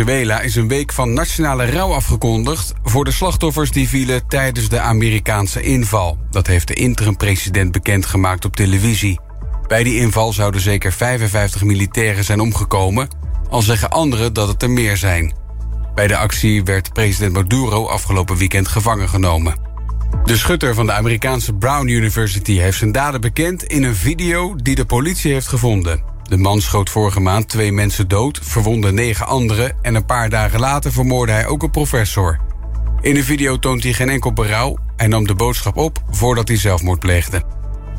Venezuela is een week van nationale rouw afgekondigd voor de slachtoffers die vielen tijdens de Amerikaanse inval. Dat heeft de interim-president bekendgemaakt op televisie. Bij die inval zouden zeker 55 militairen zijn omgekomen, al zeggen anderen dat het er meer zijn. Bij de actie werd president Maduro afgelopen weekend gevangen genomen. De schutter van de Amerikaanse Brown University heeft zijn daden bekend in een video die de politie heeft gevonden. De man schoot vorige maand twee mensen dood, verwondde negen anderen en een paar dagen later vermoordde hij ook een professor. In de video toont hij geen enkel berouw. Hij nam de boodschap op voordat hij zelfmoord pleegde.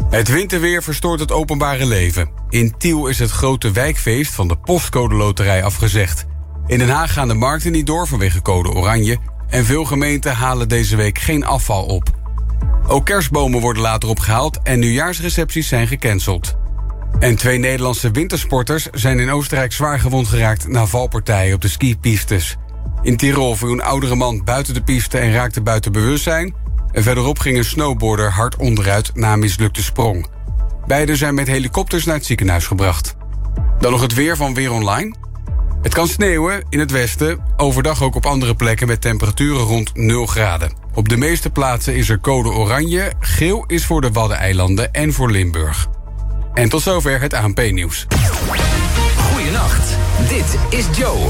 Het winterweer verstoort het openbare leven. In Tiel is het grote wijkfeest van de Postcode Loterij afgezegd. In Den Haag gaan de markten niet door vanwege code oranje... en veel gemeenten halen deze week geen afval op. Ook kerstbomen worden later opgehaald en nieuwjaarsrecepties zijn gecanceld. En twee Nederlandse wintersporters zijn in Oostenrijk zwaar gewond geraakt... na valpartijen op de skipistes. In Tirol viel een oudere man buiten de piste en raakte buiten bewustzijn... en verderop ging een snowboarder hard onderuit na mislukte sprong. Beiden zijn met helikopters naar het ziekenhuis gebracht. Dan nog het weer van Weer Online... Het kan sneeuwen in het westen, overdag ook op andere plekken met temperaturen rond 0 graden. Op de meeste plaatsen is er code oranje, geel is voor de Waddeneilanden en voor Limburg. En tot zover het ANP-nieuws. Goedenacht, dit is Joe.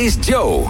Is Joe.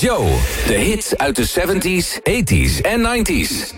Joe. De hits uit de 70s, 80s en 90s.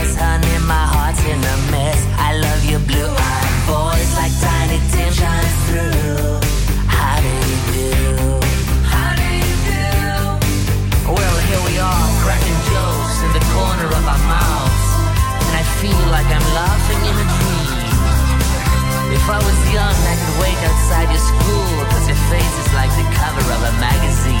magazine.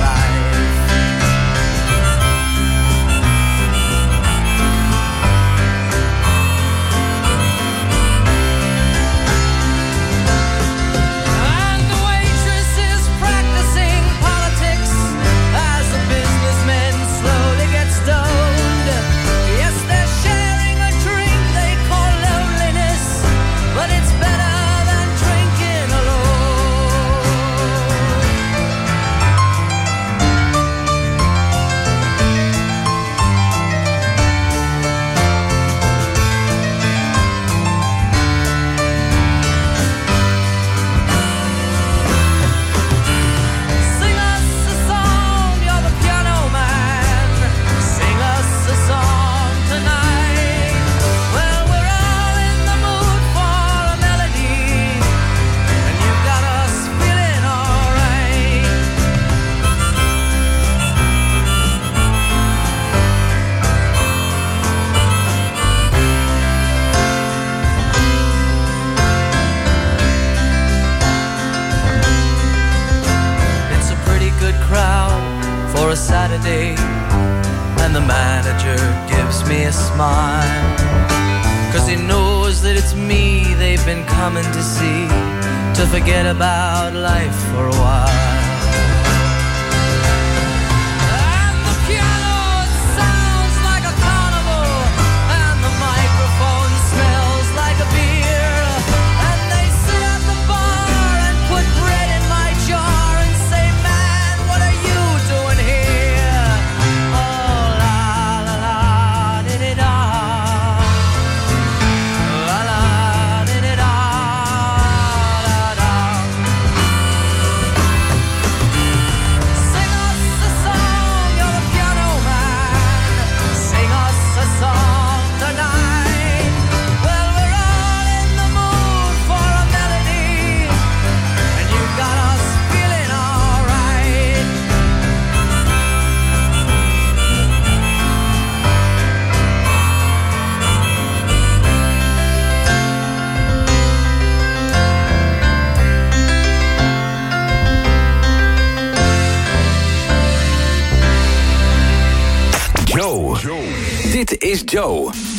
about Joe.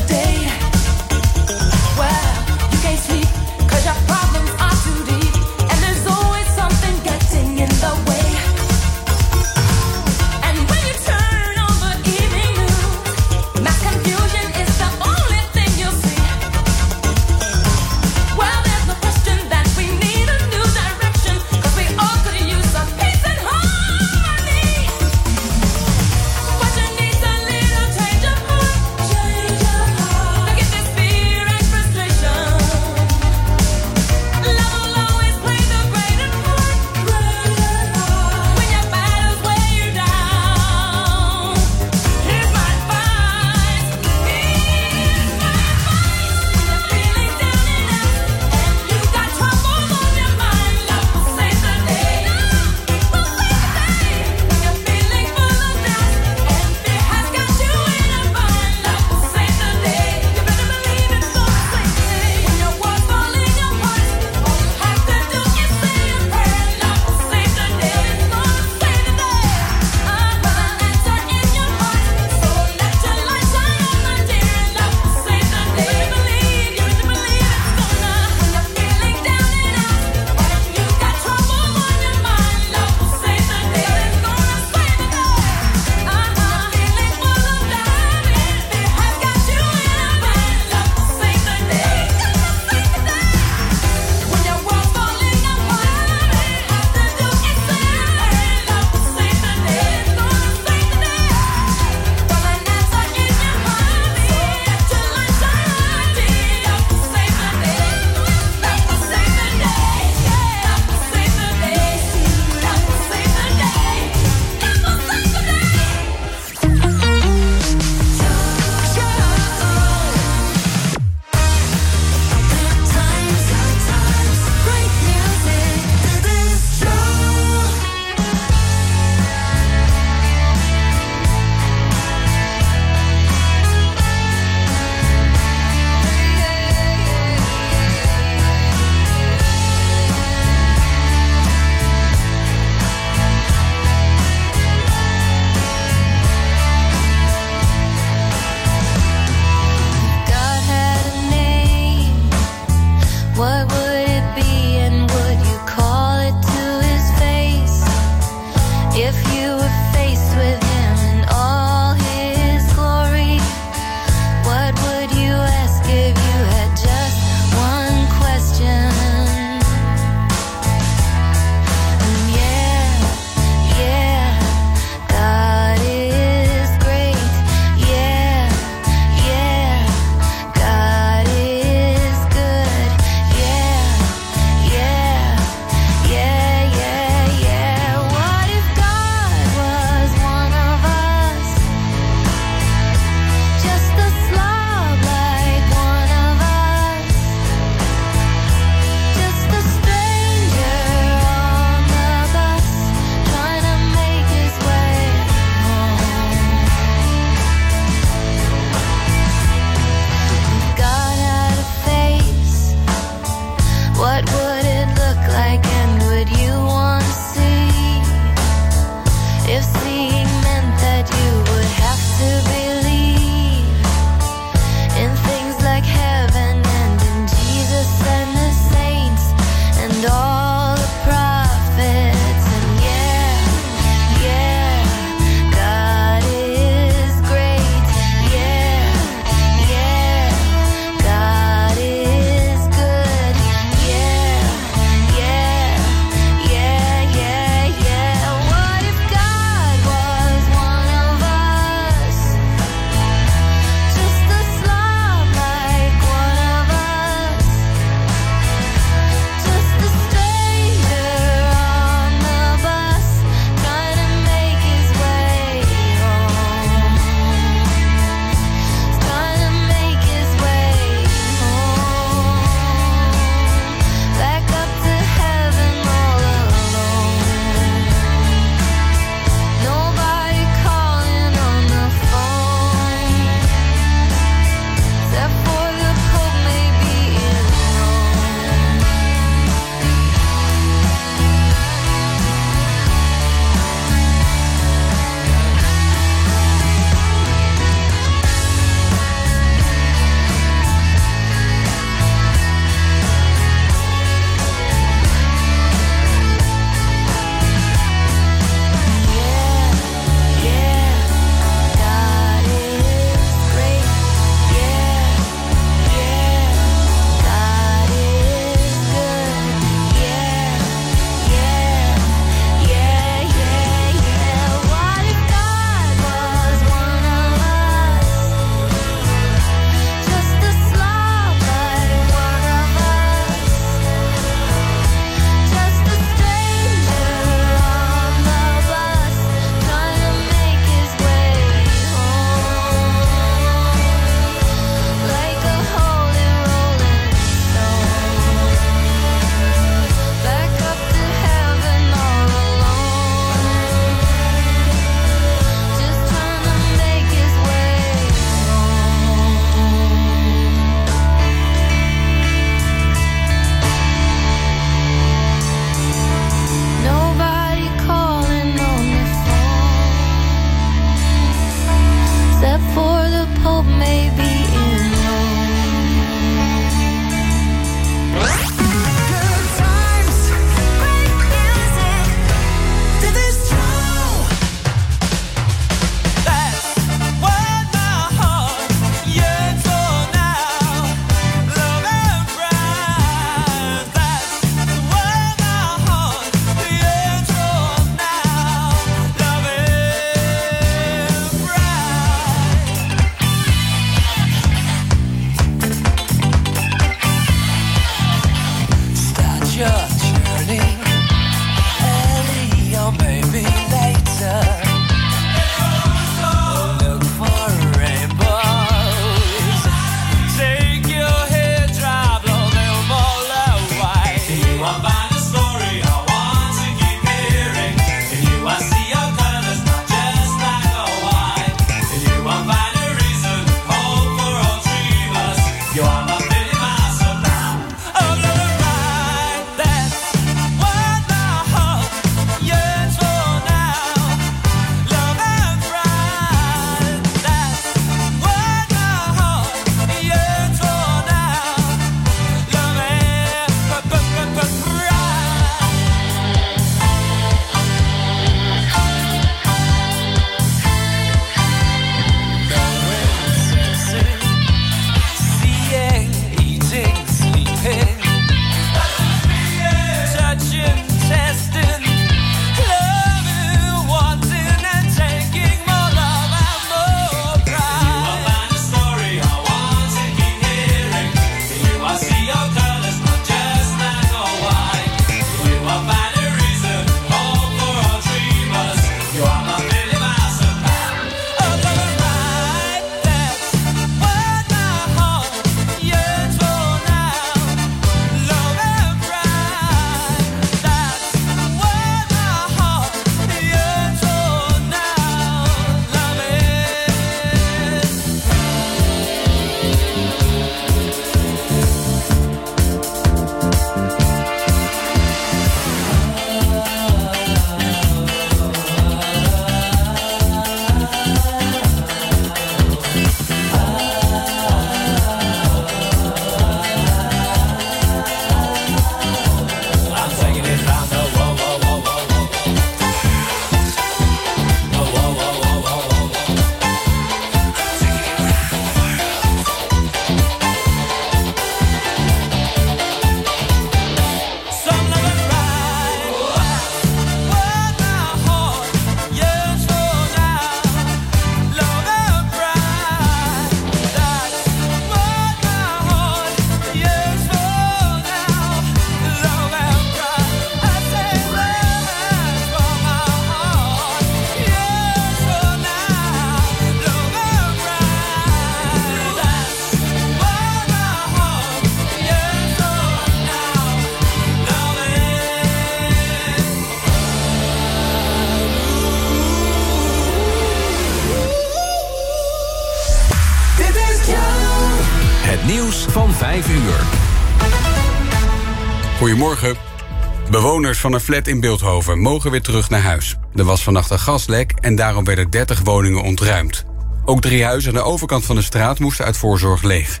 Van een flat in Beeldhoven mogen weer terug naar huis. Er was vannacht een gaslek en daarom werden 30 woningen ontruimd. Ook drie huizen aan de overkant van de straat moesten uit voorzorg leeg.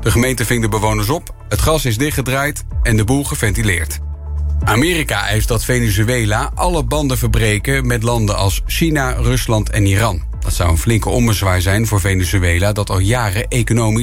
De gemeente ving de bewoners op, het gas is dichtgedraaid en de boel geventileerd. Amerika eist dat Venezuela alle banden verbreken met landen als China, Rusland en Iran. Dat zou een flinke ommezwaai zijn voor Venezuela dat al jaren economisch